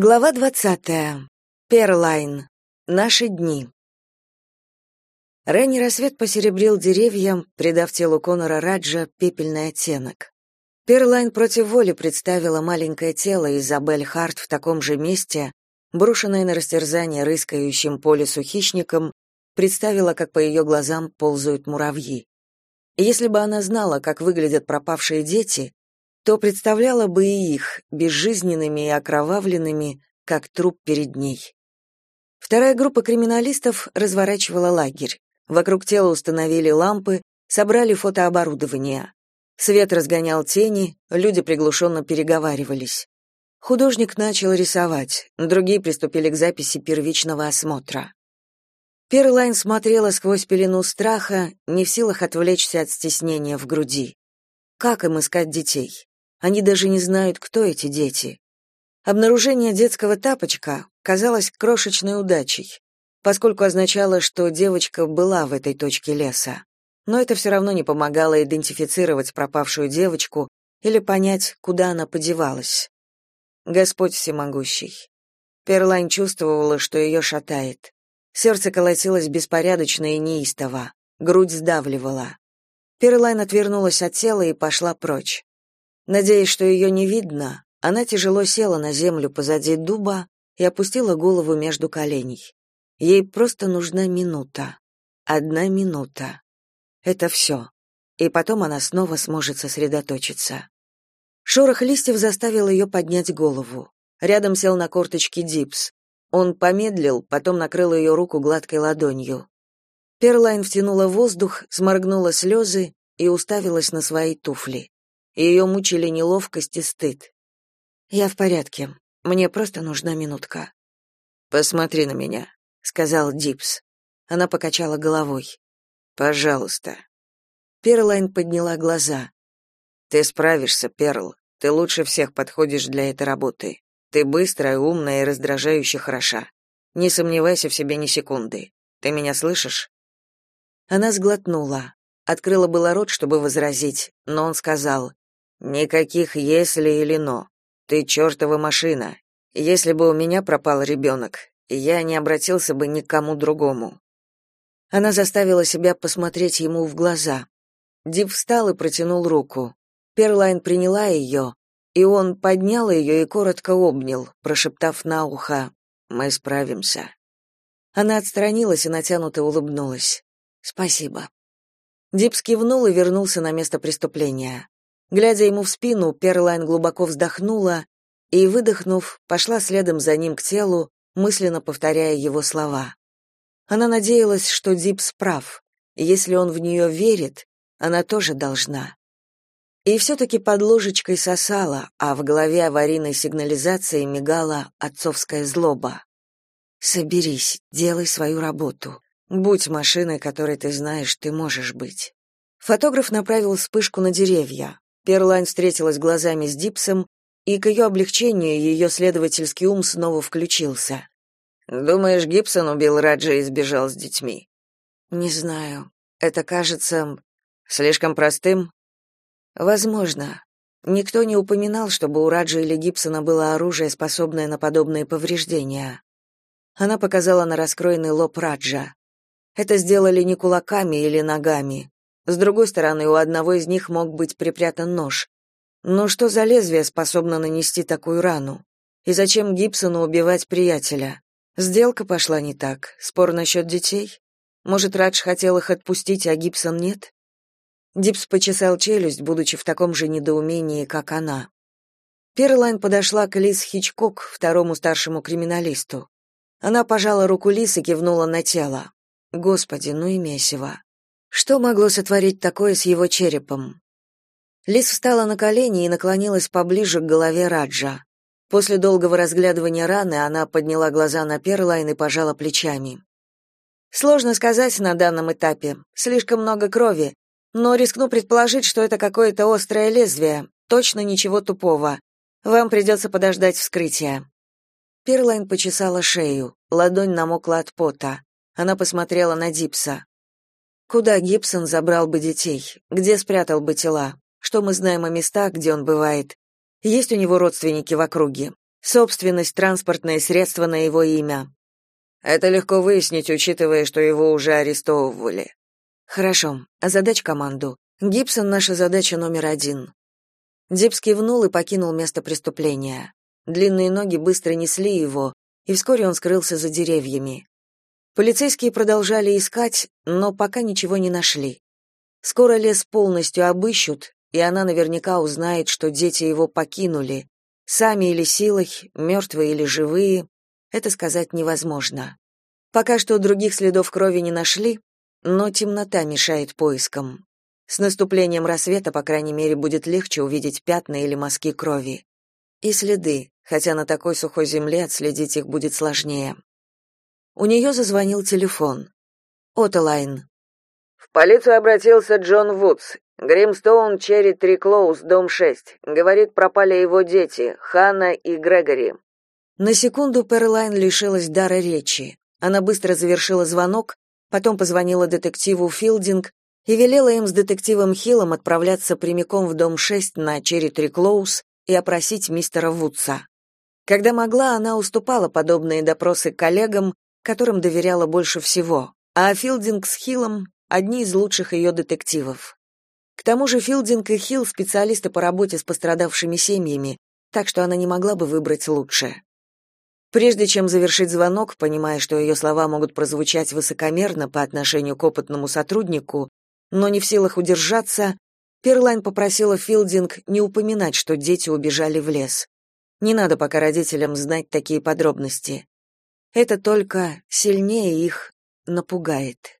Глава двадцатая. Перлайн. Наши дни. Ранний рассвет посеребрил деревья, придав телу Конора Раджа пепельный оттенок. Перлайн против воли представила маленькое тело Изабель Харт в таком же месте, брошенное на растерзание рыскающим по лесу хищником, представила, как по ее глазам ползают муравьи. Если бы она знала, как выглядят пропавшие дети, то представляла бы и их, безжизненными и окровавленными, как труп перед ней. Вторая группа криминалистов разворачивала лагерь. Вокруг тела установили лампы, собрали фотооборудование. Свет разгонял тени, люди приглушенно переговаривались. Художник начал рисовать, другие приступили к записи первичного осмотра. Перлайн смотрела сквозь пелену страха, не в силах отвлечься от стеснения в груди. Как им искать детей? Они даже не знают, кто эти дети. Обнаружение детского тапочка казалось крошечной удачей, поскольку означало, что девочка была в этой точке леса. Но это все равно не помогало идентифицировать пропавшую девочку или понять, куда она подевалась. Господь всемогущий. Перлайн чувствовала, что ее шатает. Сердце колотилось беспорядочно и неистово, грудь сдавливала. Перлайн отвернулась от тела и пошла прочь. Надеясь, что ее не видно, она тяжело села на землю позади дуба и опустила голову между коленей. Ей просто нужна минута. Одна минута. Это все. И потом она снова сможет сосредоточиться. Шорох листьев заставил ее поднять голову. Рядом сел на корточки Дипс. Он помедлил, потом накрыл ее руку гладкой ладонью. Перлайн втянула воздух, сморгнула слезы и уставилась на свои туфли. Ее мучили неловкость и стыд. «Я в порядке. Мне просто нужна минутка». «Посмотри на меня», — сказал Дипс. Она покачала головой. «Пожалуйста». Перлайн подняла глаза. «Ты справишься, Перл. Ты лучше всех подходишь для этой работы. Ты быстрая, умная и раздражающе хороша. Не сомневайся в себе ни секунды. Ты меня слышишь?» Она сглотнула. Открыла было рот, чтобы возразить, но он сказал, Никаких если или но. Ты чертова машина. Если бы у меня пропал ребенок, я не обратился бы ни к кому другому. Она заставила себя посмотреть ему в глаза. Дип встал и протянул руку. Перлайн приняла ее, и он поднял ее и коротко обнял, прошептав на ухо «Мы справимся». Она отстранилась и натянуто улыбнулась. «Спасибо». Дипс кивнул и вернулся на место преступления. Глядя ему в спину, Перлайн глубоко вздохнула и, выдохнув, пошла следом за ним к телу, мысленно повторяя его слова. Она надеялась, что Дипс прав. Если он в нее верит, она тоже должна. И все-таки под ложечкой сосала, а в голове аварийной сигнализации мигала отцовская злоба. «Соберись, делай свою работу. Будь машиной, которой ты знаешь, ты можешь быть». Фотограф направил вспышку на деревья. Перлайн встретилась глазами с Дипсом, и к ее облегчению ее следовательский ум снова включился. «Думаешь, Гибсон убил Раджа и сбежал с детьми?» «Не знаю. Это кажется слишком простым?» «Возможно. Никто не упоминал, чтобы у Раджа или Гибсона было оружие, способное на подобные повреждения». Она показала на раскроенный лоб Раджа. Это сделали не кулаками или ногами. С другой стороны, у одного из них мог быть припрятан нож. Но что за лезвие способно нанести такую рану? И зачем Гибсону убивать приятеля? Сделка пошла не так. Спор насчет детей? Может, Радж хотел их отпустить, а Гибсон нет? Дипс почесал челюсть, будучи в таком же недоумении, как она. Перлайн подошла к Лиз Хичкок, второму старшему криминалисту. Она пожала руку Лиз и кивнула на тело. Господи, ну и месиво. Что могло сотворить такое с его черепом? Лис встала на колени и наклонилась поближе к голове Раджа. После долгого разглядывания раны она подняла глаза на Перлайн и пожала плечами. Сложно сказать на данном этапе. Слишком много крови, но рискну предположить, что это какое-то острое лезвие. Точно ничего тупого. Вам придется подождать вскрытия. Перлайн почесала шею, ладонь намокла от пота. Она посмотрела на Дипса. Куда Гибсон забрал бы детей? Где спрятал бы тела? Что мы знаем о местах, где он бывает? Есть у него родственники в округе? Собственность, транспортное средство на его имя. Это легко выяснить, учитывая, что его уже арестовывали. Хорошо, задач команду. Гибсон наша задача номер один. Дипс кивнул и покинул место преступления. Длинные ноги быстро несли его, и вскоре он скрылся за деревьями. Полицейские продолжали искать, но пока ничего не нашли. Скоро лес полностью обыщут, и она наверняка узнает, что дети его покинули, сами или силой, мертвые или живые, это сказать невозможно. Пока что других следов крови не нашли, но темнота мешает поискам. С наступлением рассвета, по крайней мере, будет легче увидеть пятна или мазки крови. И следы, хотя на такой сухой земле отследить их будет сложнее. У нее зазвонил телефон. Отолайн. В полицию обратился Джон Вудс. Гримстоун, Черри Три Клоуз, дом 6. Говорит, пропали его дети, Ханна и Грегори. На секунду Перлайн лишилась дара речи. Она быстро завершила звонок, потом позвонила детективу Филдинг и велела им с детективом Хиллом отправляться прямиком в дом 6 на Черри Три Клоуз и опросить мистера Вудса. Когда могла, она уступала подобные допросы коллегам, которым доверяла больше всего, а Филдинг с Хиллом — одни из лучших ее детективов. К тому же Филдинг и Хилл — специалисты по работе с пострадавшими семьями, так что она не могла бы выбрать лучше. Прежде чем завершить звонок, понимая, что ее слова могут прозвучать высокомерно по отношению к опытному сотруднику, но не в силах удержаться, Перлайн попросила Филдинг не упоминать, что дети убежали в лес. Не надо пока родителям знать такие подробности. Это только сильнее их напугает.